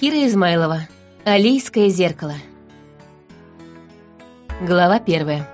Кира Измайлова. Алийское зеркало. Глава первая.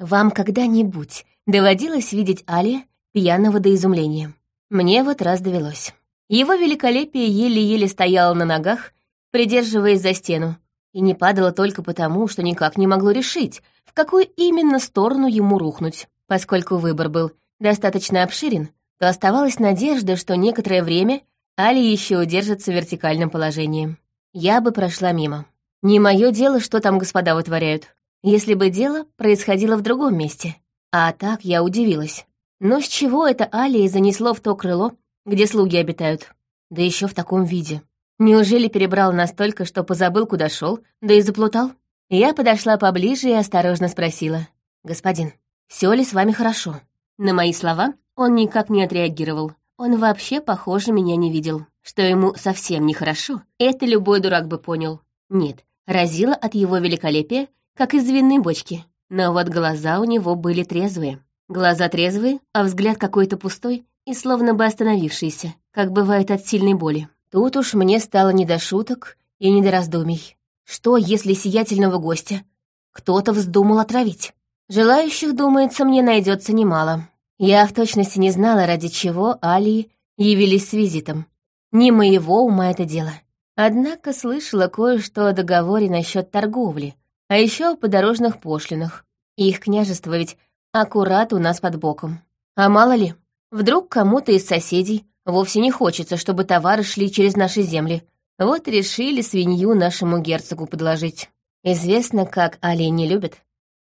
Вам когда-нибудь доводилось видеть Али пьяного до изумления? Мне вот раз довелось. Его великолепие еле-еле стояло на ногах, придерживаясь за стену, и не падало только потому, что никак не могло решить, в какую именно сторону ему рухнуть. Поскольку выбор был достаточно обширен, то оставалась надежда, что некоторое время Али еще удержится в вертикальном положении. Я бы прошла мимо. Не мое дело, что там господа вытворяют. Если бы дело происходило в другом месте. А так я удивилась. Но с чего это Алии занесло в то крыло, где слуги обитают? Да еще в таком виде. Неужели перебрал настолько, что позабыл, куда шел, да и заплутал? Я подошла поближе и осторожно спросила. «Господин, все ли с вами хорошо?» На мои слова он никак не отреагировал. Он вообще, похоже, меня не видел. Что ему совсем нехорошо, это любой дурак бы понял. Нет, разило от его великолепия, как из винной бочки. Но вот глаза у него были трезвые. Глаза трезвые, а взгляд какой-то пустой и словно бы остановившийся, как бывает от сильной боли. Тут уж мне стало не до шуток и не до раздумий. Что, если сиятельного гостя кто-то вздумал отравить? Желающих, думается, мне найдется немало. Я в точности не знала, ради чего Алии явились с визитом. Не моего ума это дело. Однако слышала кое-что о договоре насчет торговли, а еще о подорожных пошлинах. Их княжество ведь аккурат у нас под боком. А мало ли, вдруг кому-то из соседей вовсе не хочется, чтобы товары шли через наши земли. Вот решили свинью нашему герцогу подложить. Известно, как Алии не любят,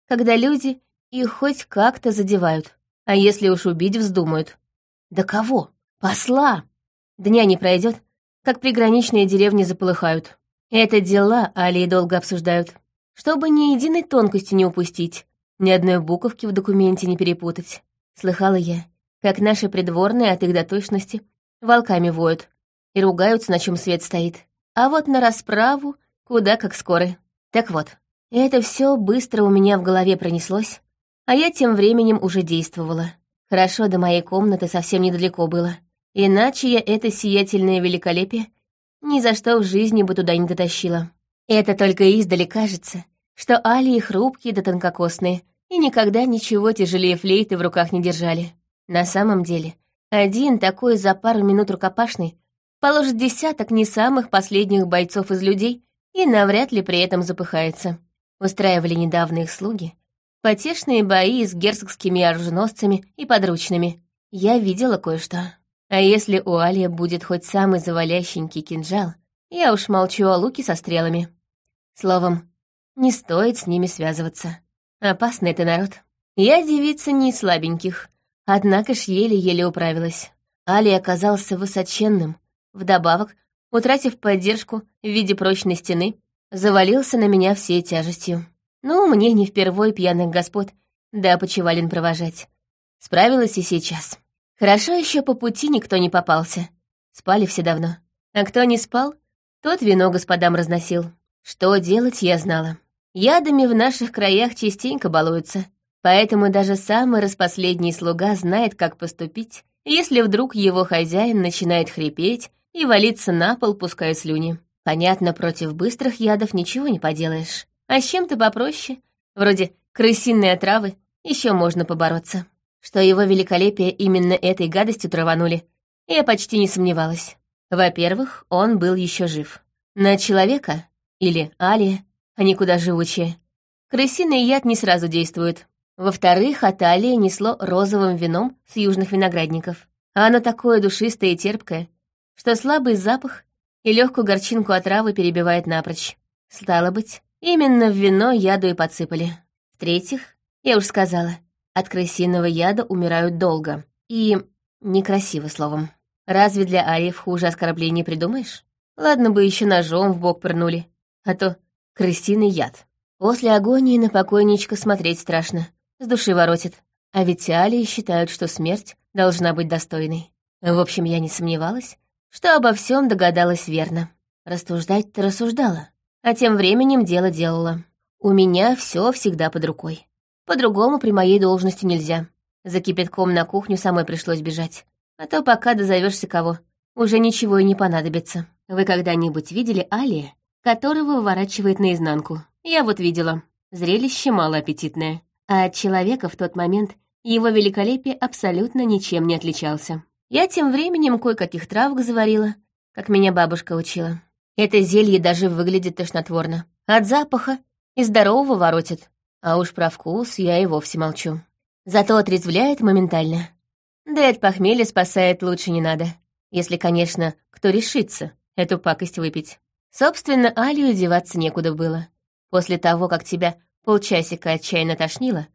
когда люди их хоть как-то задевают. А если уж убить вздумают? Да кого? Посла! Дня не пройдет, как приграничные деревни заполыхают. Это дела Алии долго обсуждают. Чтобы ни единой тонкости не упустить, ни одной буковки в документе не перепутать. Слыхала я, как наши придворные от их доточности волками воют и ругаются, на чем свет стоит. А вот на расправу куда как скоры. Так вот, это все быстро у меня в голове пронеслось, а я тем временем уже действовала. Хорошо, до моей комнаты совсем недалеко было. Иначе я это сиятельное великолепие ни за что в жизни бы туда не дотащила. Это только издали кажется, что алии хрупкие да тонкокосные, и никогда ничего тяжелее флейты в руках не держали. На самом деле, один такой за пару минут рукопашный положит десяток не самых последних бойцов из людей и навряд ли при этом запыхается. Устраивали недавно их слуги, Потешные бои с герцогскими оруженосцами и подручными. Я видела кое-что. А если у Алия будет хоть самый завалященький кинжал, я уж молчу о луке со стрелами. Словом, не стоит с ними связываться. Опасный это народ. Я девица не слабеньких, однако ж еле-еле управилась. Али оказался высоченным. Вдобавок, утратив поддержку в виде прочной стены, завалился на меня всей тяжестью. Ну, мне не впервой пьяных господ, да почевалин провожать. Справилась и сейчас. Хорошо еще по пути никто не попался. Спали все давно. А кто не спал, тот вино господам разносил. Что делать, я знала. Ядами в наших краях частенько балуются, поэтому даже самый распоследний слуга знает, как поступить, если вдруг его хозяин начинает хрипеть и валиться на пол, пуская слюни. Понятно, против быстрых ядов ничего не поделаешь. А с чем-то попроще, вроде крысиной отравы, еще можно побороться. Что его великолепие именно этой гадостью траванули, я почти не сомневалась. Во-первых, он был еще жив. На человека, или Алия, они куда живучие, крысиный яд не сразу действует. Во-вторых, от Алии несло розовым вином с южных виноградников. А оно такое душистое и терпкое, что слабый запах и легкую горчинку отравы перебивает напрочь. Стало быть, Именно в вино яду и подсыпали. В-третьих, я уж сказала, от крысиного яда умирают долго. И некрасиво словом. Разве для аев хуже оскорблений придумаешь? Ладно бы еще ножом в бок пырнули, а то крысиный яд. После агонии на покойничка смотреть страшно, с души воротит. А ведь алии считают, что смерть должна быть достойной. В общем, я не сомневалась, что обо всем догадалась верно. Рассуждать-то рассуждала а тем временем дело делала. У меня все всегда под рукой. По-другому при моей должности нельзя. За кипятком на кухню самой пришлось бежать. А то пока дозовешься кого, уже ничего и не понадобится. Вы когда-нибудь видели Алия, которого выворачивает наизнанку? Я вот видела. Зрелище малоаппетитное. А от человека в тот момент его великолепие абсолютно ничем не отличался. Я тем временем кое-каких травок заварила, как меня бабушка учила. Это зелье даже выглядит тошнотворно. От запаха и здорового воротит. А уж про вкус я и вовсе молчу. Зато отрезвляет моментально. Да и от похмелья спасает лучше не надо. Если, конечно, кто решится эту пакость выпить. Собственно, Алию деваться некуда было. После того, как тебя полчасика отчаянно тошнило,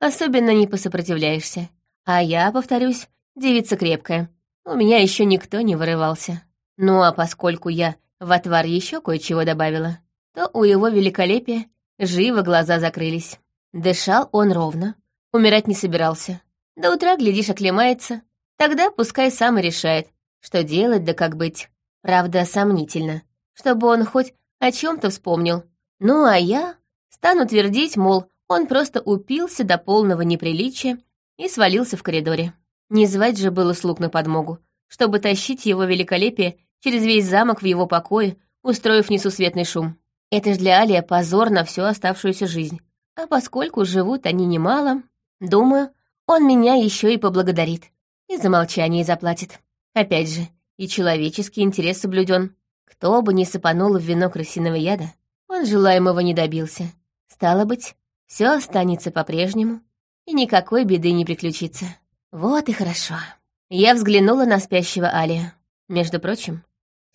особенно не посопротивляешься. А я, повторюсь, девица крепкая. У меня еще никто не вырывался. Ну а поскольку я в отвар еще кое-чего добавила, то у его великолепия живо глаза закрылись. Дышал он ровно, умирать не собирался. До утра, глядишь, оклемается. Тогда пускай сам и решает, что делать да как быть. Правда, сомнительно. Чтобы он хоть о чем то вспомнил. Ну а я стану твердить, мол, он просто упился до полного неприличия и свалился в коридоре. Не звать же было слуг на подмогу, чтобы тащить его великолепие через весь замок в его покое, устроив несусветный шум. Это ж для Алия позор на всю оставшуюся жизнь. А поскольку живут они немало, думаю, он меня еще и поблагодарит. И за молчание заплатит. Опять же, и человеческий интерес соблюден. Кто бы ни сыпанул в вино крысиного яда, он желаемого не добился. Стало быть, все останется по-прежнему, и никакой беды не приключится. Вот и хорошо. Я взглянула на спящего Алия. Между прочим,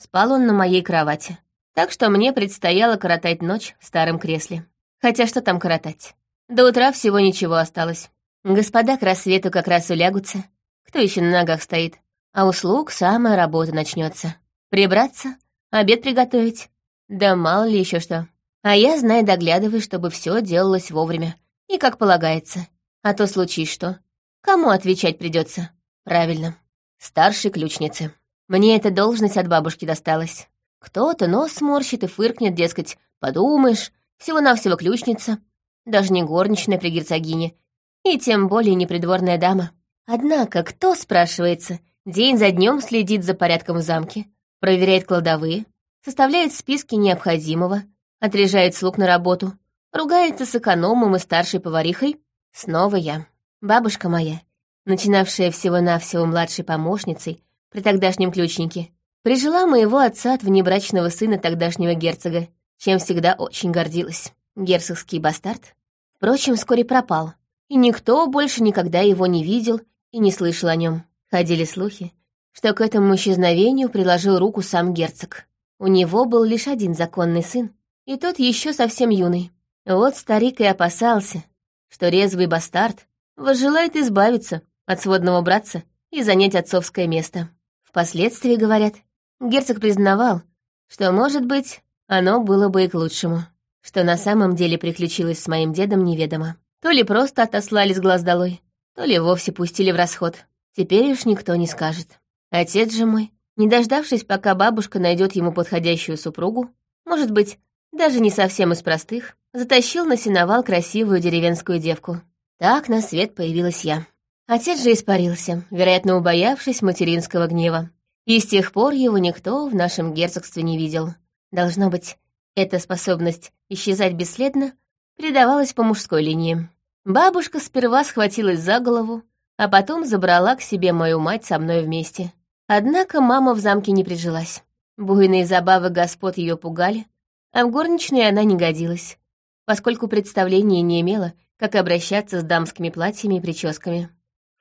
спал он на моей кровати, так что мне предстояло коротать ночь в старом кресле. Хотя что там коротать? До утра всего ничего осталось. Господа к рассвету как раз улягутся. Кто еще на ногах стоит? А услуг самая работа начнется. Прибраться, обед приготовить. Да мало ли еще что. А я, знай, доглядывай, чтобы все делалось вовремя. И как полагается. А то случись что. Кому отвечать придется? Правильно. Старшей ключнице. Мне эта должность от бабушки досталась. Кто-то нос сморщит и фыркнет, дескать, подумаешь, всего-навсего ключница. Даже не горничная при герцогине. И тем более не придворная дама. Однако кто, спрашивается, день за днем следит за порядком в замке, проверяет кладовые, составляет списки необходимого, отряжает слуг на работу, ругается с экономом и старшей поварихой? Снова я. Бабушка моя, начинавшая всего-навсего младшей помощницей, при тогдашнем ключнике, прижила моего отца от внебрачного сына тогдашнего герцога, чем всегда очень гордилась. Герцогский бастард, впрочем, вскоре пропал, и никто больше никогда его не видел и не слышал о нем. Ходили слухи, что к этому исчезновению приложил руку сам герцог. У него был лишь один законный сын, и тот еще совсем юный. Вот старик и опасался, что резвый бастард возжелает избавиться от сводного братца и занять отцовское место. Впоследствии, говорят, герцог признавал, что, может быть, оно было бы и к лучшему. Что на самом деле приключилось с моим дедом, неведомо. То ли просто отослали с глаз долой, то ли вовсе пустили в расход. Теперь уж никто не скажет. Отец же мой, не дождавшись, пока бабушка найдет ему подходящую супругу, может быть, даже не совсем из простых, затащил на сеновал красивую деревенскую девку. Так на свет появилась я. Отец же испарился, вероятно, убоявшись материнского гнева. И с тех пор его никто в нашем герцогстве не видел. Должно быть, эта способность исчезать бесследно передавалась по мужской линии. Бабушка сперва схватилась за голову, а потом забрала к себе мою мать со мной вместе. Однако мама в замке не прижилась. Буйные забавы господ ее пугали, а в горничной она не годилась, поскольку представления не имела, как обращаться с дамскими платьями и прическами.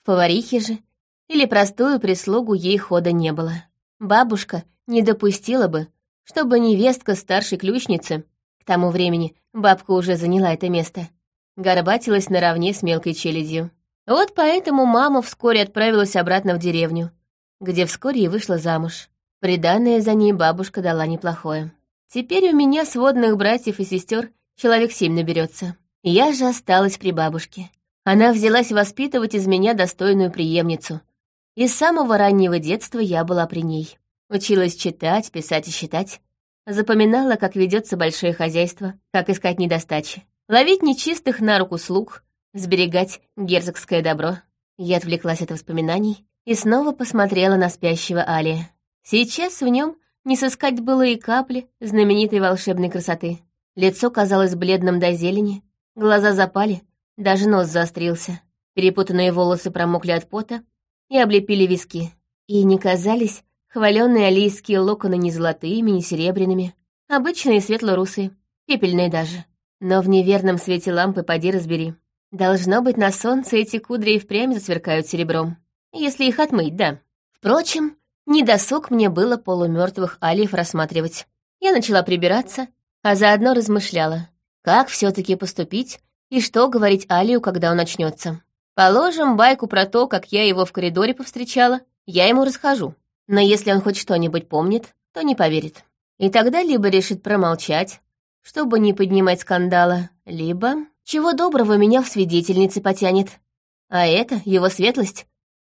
В поварихе же или простую прислугу ей хода не было. Бабушка не допустила бы, чтобы невестка старшей ключницы, к тому времени бабка уже заняла это место, горбатилась наравне с мелкой челядью. Вот поэтому мама вскоре отправилась обратно в деревню, где вскоре и вышла замуж. Приданное за ней бабушка дала неплохое. Теперь у меня сводных братьев и сестер человек семь наберется. Я же осталась при бабушке. Она взялась воспитывать из меня достойную преемницу. И с самого раннего детства я была при ней. Училась читать, писать и считать. Запоминала, как ведется большое хозяйство, как искать недостачи. Ловить нечистых на руку слуг, сберегать герцогское добро. Я отвлеклась от воспоминаний и снова посмотрела на спящего Алия. Сейчас в нем не сыскать было и капли знаменитой волшебной красоты. Лицо казалось бледным до зелени, глаза запали, даже нос заострился. Перепутанные волосы промокли от пота и облепили виски. И не казались хваленные алийские локоны не золотыми, не серебряными, обычные светло-русые, пепельные даже. Но в неверном свете лампы поди разбери. Должно быть, на солнце эти кудри и впрямь засверкают серебром. Если их отмыть, да. Впрочем, недосуг мне было полумертвых алиев рассматривать. Я начала прибираться, а заодно размышляла, как все таки поступить и что говорить Алию, когда он начнется. Положим байку про то, как я его в коридоре повстречала, я ему расскажу. Но если он хоть что-нибудь помнит, то не поверит. И тогда либо решит промолчать, чтобы не поднимать скандала, либо, чего доброго, меня в свидетельнице потянет. А это, его светлость,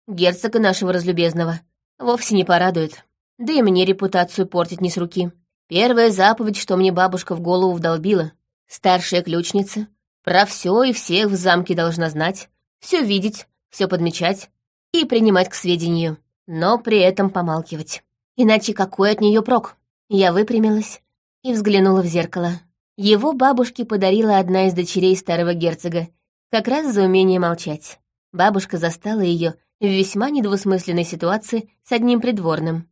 герцога нашего разлюбезного, вовсе не порадует. Да и мне репутацию портить не с руки. Первая заповедь, что мне бабушка в голову вдолбила. Старшая ключница про все и всех в замке должна знать, все видеть, все подмечать и принимать к сведению, но при этом помалкивать. Иначе какой от нее прок? Я выпрямилась и взглянула в зеркало. Его бабушке подарила одна из дочерей старого герцога, как раз за умение молчать. Бабушка застала ее в весьма недвусмысленной ситуации с одним придворным.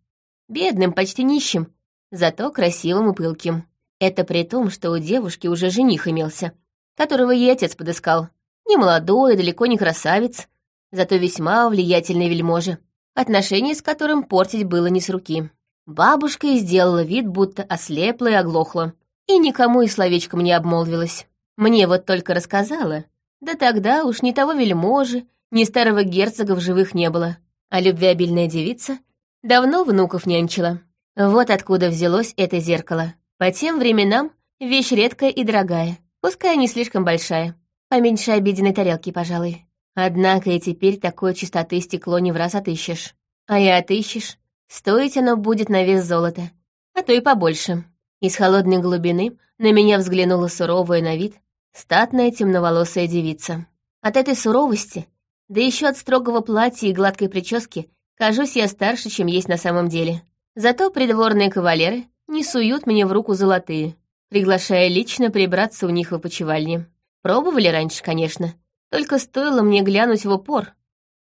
Бедным, почти нищим, зато красивым и пылким. Это при том, что у девушки уже жених имелся, которого ей отец подыскал. Не молодой, далеко не красавец, зато весьма влиятельный вельможа, отношения с которым портить было не с руки. Бабушка и сделала вид, будто ослепла и оглохла, и никому и словечком не обмолвилась. Мне вот только рассказала, да тогда уж ни того вельможи, ни старого герцога в живых не было, а любвеобильная девица давно внуков нянчила. Вот откуда взялось это зеркало. По тем временам вещь редкая и дорогая, пускай не слишком большая. Поменьше обеденной тарелки, пожалуй. Однако и теперь такой чистоты стекло не в раз отыщешь. А и отыщешь. Стоить оно будет на вес золота, а то и побольше. Из холодной глубины на меня взглянула суровая на вид статная темноволосая девица. От этой суровости, да еще от строгого платья и гладкой прически, кажусь я старше, чем есть на самом деле. Зато придворные кавалеры не суют мне в руку золотые, приглашая лично прибраться у них в опочивальне. Пробовали раньше, конечно. Только стоило мне глянуть в упор.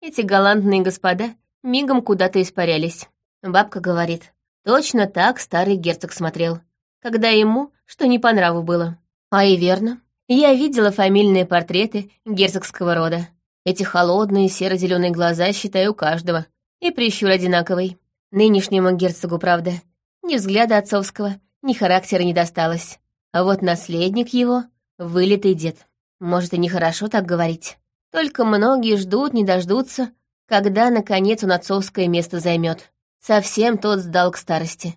Эти галантные господа мигом куда-то испарялись. Бабка говорит, точно так старый герцог смотрел, когда ему что не по нраву было. А и верно. Я видела фамильные портреты герцогского рода. Эти холодные серо-зеленые глаза считаю у каждого. И прищур одинаковый. Нынешнему герцогу, правда, ни взгляда отцовского, ни характера не досталось. А вот наследник его Вылитый дед. Может, и нехорошо так говорить. Только многие ждут, не дождутся, когда, наконец, он отцовское место займет. Совсем тот сдал к старости.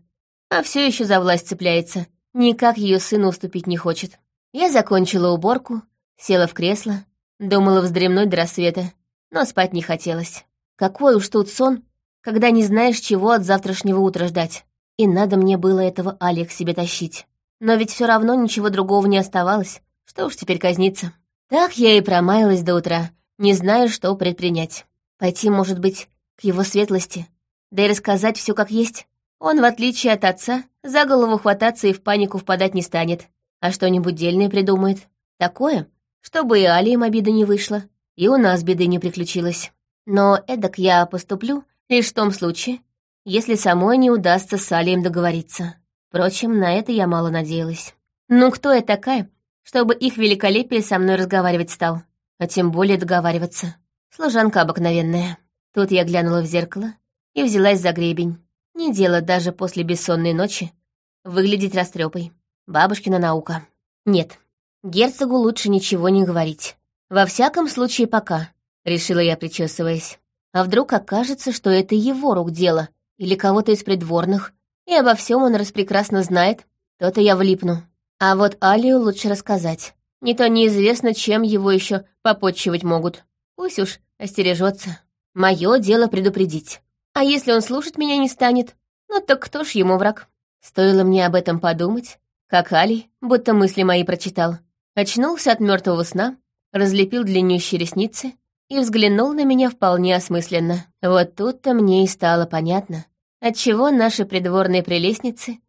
А все еще за власть цепляется. Никак ее сыну уступить не хочет. Я закончила уборку, села в кресло, думала вздремнуть до рассвета, но спать не хотелось. Какой уж тут сон, когда не знаешь, чего от завтрашнего утра ждать. И надо мне было этого Алекс себе тащить. Но ведь все равно ничего другого не оставалось. Что уж теперь казниться. Так я и промаялась до утра, не знаю, что предпринять. Пойти, может быть, к его светлости, да и рассказать все как есть. Он, в отличие от отца, за голову хвататься и в панику впадать не станет, а что-нибудь дельное придумает. Такое, чтобы и Алием обида не вышла, и у нас беды не приключилось. Но эдак я поступлю лишь в том случае, если самой не удастся с Алием договориться. Впрочем, на это я мало надеялась. Ну, кто я такая, чтобы их великолепие со мной разговаривать стал, а тем более договариваться. Служанка обыкновенная. Тут я глянула в зеркало и взялась за гребень. Не дело даже после бессонной ночи выглядеть растрепой. Бабушкина наука. Нет, герцогу лучше ничего не говорить. Во всяком случае, пока, решила я, причесываясь. А вдруг окажется, что это его рук дело, или кого-то из придворных, и обо всем он распрекрасно знает, то-то я влипну. А вот Алию лучше рассказать. Не то неизвестно, чем его еще попотчевать могут. Пусть уж остережется. Мое дело предупредить. А если он слушать меня не станет, ну так кто ж ему враг? Стоило мне об этом подумать, как Алий, будто мысли мои прочитал, очнулся от мертвого сна, разлепил длиннющие ресницы и взглянул на меня вполне осмысленно. Вот тут-то мне и стало понятно, отчего наши придворные прелестницы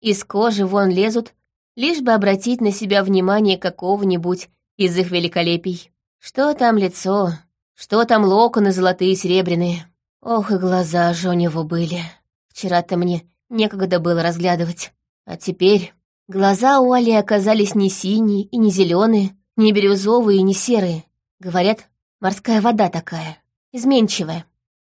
из кожи вон лезут, лишь бы обратить на себя внимание какого-нибудь из их великолепий. Что там лицо, что там локоны золотые и серебряные. Ох, и глаза же у него были. Вчера-то мне некогда было разглядывать. А теперь глаза у Али оказались не синие и не зеленые, не бирюзовые и не серые. Говорят, морская вода такая, изменчивая.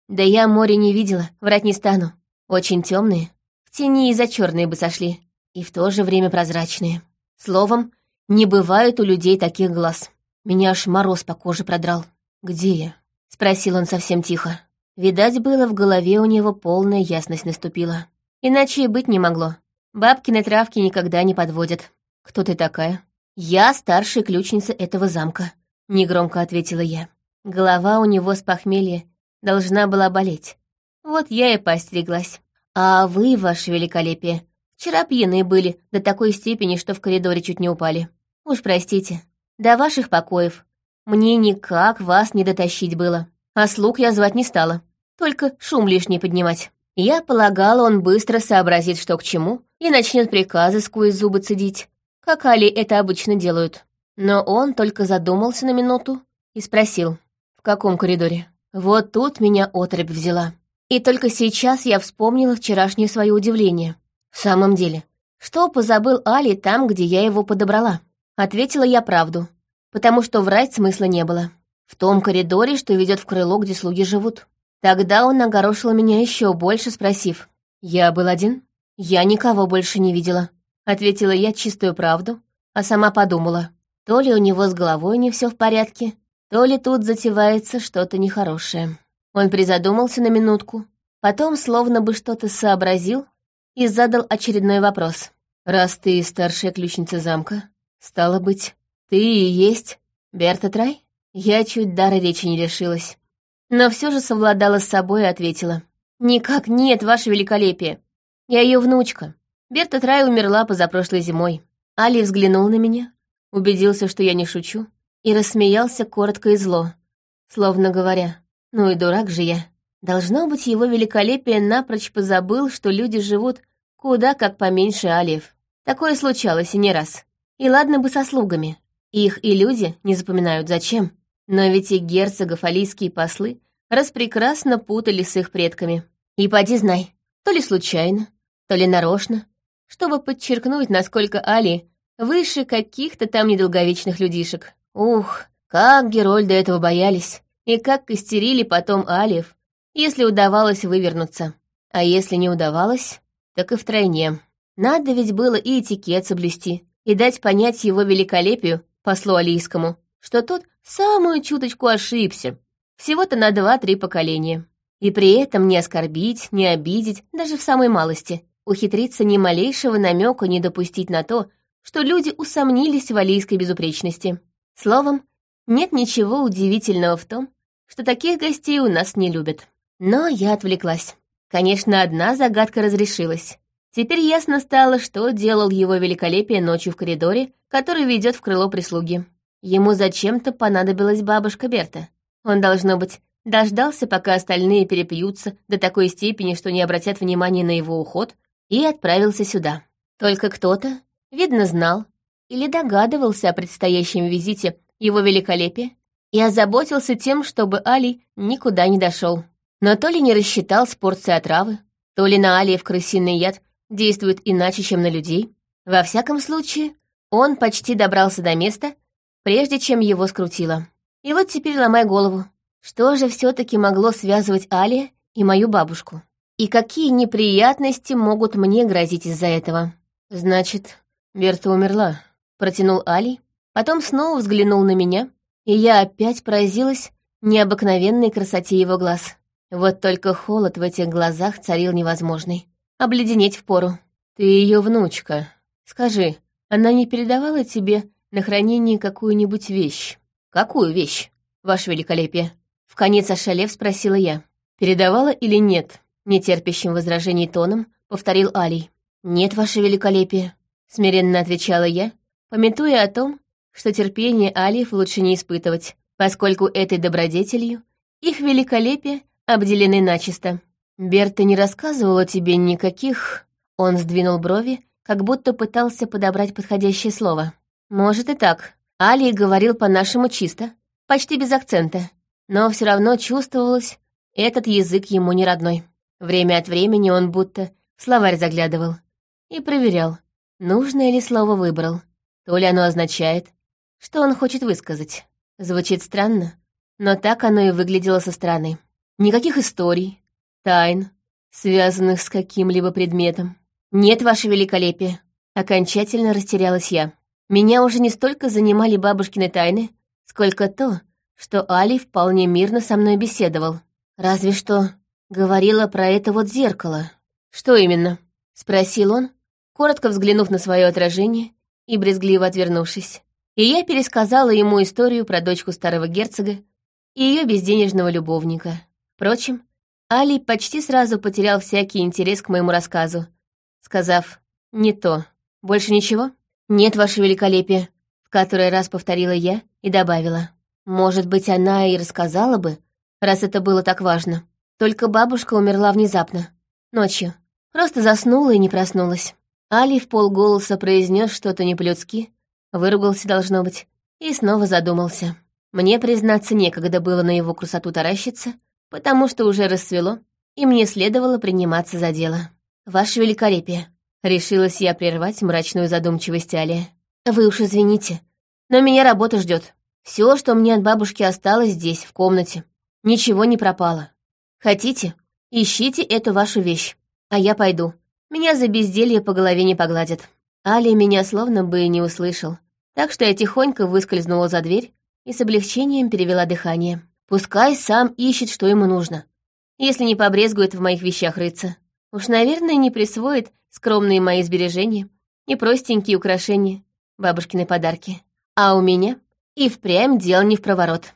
Да я море не видела, врать не стану. Очень темные, в тени и за черные бы сошли, и в то же время прозрачные. Словом, не бывает у людей таких глаз. Меня аж мороз по коже продрал. «Где я?» — спросил он совсем тихо. Видать, было в голове у него полная ясность наступила. Иначе и быть не могло. Бабкины травки никогда не подводят. «Кто ты такая?» «Я старшая ключница этого замка», — негромко ответила я. Голова у него с похмелья должна была болеть. Вот я и поостереглась. А вы, ваше великолепие, вчера пьяны были до такой степени, что в коридоре чуть не упали. Уж простите, до ваших покоев. Мне никак вас не дотащить было. А слуг я звать не стала. Только шум лишний поднимать. Я полагала, он быстро сообразит, что к чему, и начнет приказы сквозь зубы цедить, как Али это обычно делают. Но он только задумался на минуту и спросил, каком коридоре. Вот тут меня отрыбь взяла. И только сейчас я вспомнила вчерашнее свое удивление. В самом деле, что позабыл Али там, где я его подобрала? Ответила я правду, потому что врать смысла не было. В том коридоре, что ведет в крыло, где слуги живут. Тогда он огорошил меня еще больше, спросив. «Я был один?» «Я никого больше не видела», — ответила я чистую правду, а сама подумала. То ли у него с головой не все в порядке, то ли тут затевается что-то нехорошее. Он призадумался на минутку, потом словно бы что-то сообразил и задал очередной вопрос. «Раз ты старшая ключница замка, стало быть, ты и есть Берта Трай?» Я чуть дара речи не решилась, но все же совладала с собой и ответила. «Никак нет, ваше великолепие. Я ее внучка. Берта Трай умерла позапрошлой зимой». Али взглянул на меня, убедился, что я не шучу, и рассмеялся коротко и зло, словно говоря, «Ну и дурак же я». Должно быть, его великолепие напрочь позабыл, что люди живут куда как поменьше алиев. Такое случалось и не раз. И ладно бы со слугами. Их и люди не запоминают зачем. Но ведь и герцогов алийские послы распрекрасно путали с их предками. И поди знай, то ли случайно, то ли нарочно, чтобы подчеркнуть, насколько Али выше каких-то там недолговечных людишек. Ух, как Герольда этого боялись, и как костерили потом Алиев, если удавалось вывернуться. А если не удавалось, так и втройне. Надо ведь было и этикет соблюсти, и дать понять его великолепию, послу Алийскому, что тот самую чуточку ошибся, всего-то на два-три поколения. И при этом не оскорбить, не обидеть, даже в самой малости, ухитриться ни малейшего намека не допустить на то, что люди усомнились в алийской безупречности. Словом, нет ничего удивительного в том, что таких гостей у нас не любят. Но я отвлеклась. Конечно, одна загадка разрешилась. Теперь ясно стало, что делал его великолепие ночью в коридоре, который ведет в крыло прислуги. Ему зачем-то понадобилась бабушка Берта. Он, должно быть, дождался, пока остальные перепьются до такой степени, что не обратят внимания на его уход, и отправился сюда. Только кто-то, видно, знал, или догадывался о предстоящем визите его великолепия и озаботился тем, чтобы Али никуда не дошел. Но то ли не рассчитал с порцией отравы, то ли на Алиев крысиный яд действует иначе, чем на людей. Во всяком случае, он почти добрался до места, прежде чем его скрутило. И вот теперь ломай голову. Что же все таки могло связывать Али и мою бабушку? И какие неприятности могут мне грозить из-за этого? Значит, Берта умерла, протянул Али, потом снова взглянул на меня, и я опять поразилась необыкновенной красоте его глаз. Вот только холод в этих глазах царил невозможный. Обледенеть впору. Ты ее внучка. Скажи, она не передавала тебе на хранение какую-нибудь вещь? Какую вещь, ваше великолепие? В конец ошалев спросила я. Передавала или нет? Нетерпящим возражений тоном повторил Алий. Нет, ваше великолепие, смиренно отвечала я, пометуя о том, что терпение алиев лучше не испытывать, поскольку этой добродетелью их великолепие обделены начисто. Берта не рассказывала тебе никаких...» Он сдвинул брови, как будто пытался подобрать подходящее слово. «Может и так. Али говорил по-нашему чисто, почти без акцента, но все равно чувствовалось, этот язык ему не родной. Время от времени он будто в словарь заглядывал и проверял, нужное ли слово выбрал, то ли оно означает, что он хочет высказать. Звучит странно, но так оно и выглядело со стороны. Никаких историй, тайн, связанных с каким-либо предметом. Нет, ваше великолепие. Окончательно растерялась я. Меня уже не столько занимали бабушкины тайны, сколько то, что Али вполне мирно со мной беседовал. Разве что говорила про это вот зеркало. Что именно? Спросил он, коротко взглянув на свое отражение и брезгливо отвернувшись. И я пересказала ему историю про дочку старого герцога и ее безденежного любовника. Впрочем, Али почти сразу потерял всякий интерес к моему рассказу, сказав «не то». «Больше ничего?» «Нет, ваше великолепие», — в который раз повторила я и добавила. «Может быть, она и рассказала бы, раз это было так важно. Только бабушка умерла внезапно, ночью. Просто заснула и не проснулась». Али в полголоса произнес что-то не выругался, должно быть, и снова задумался. Мне, признаться, некогда было на его красоту таращиться, потому что уже расцвело, и мне следовало приниматься за дело. «Ваше великолепие», — решилась я прервать мрачную задумчивость Алия. «Вы уж извините, но меня работа ждет. Все, что мне от бабушки осталось здесь, в комнате. Ничего не пропало. Хотите, ищите эту вашу вещь, а я пойду. Меня за безделье по голове не погладят». Али меня словно бы и не услышал, так что я тихонько выскользнула за дверь и с облегчением перевела дыхание. Пускай сам ищет, что ему нужно. Если не побрезгует в моих вещах рыться. Уж, наверное, не присвоит скромные мои сбережения и простенькие украшения, бабушкины подарки. А у меня и впрямь дел не в проворот.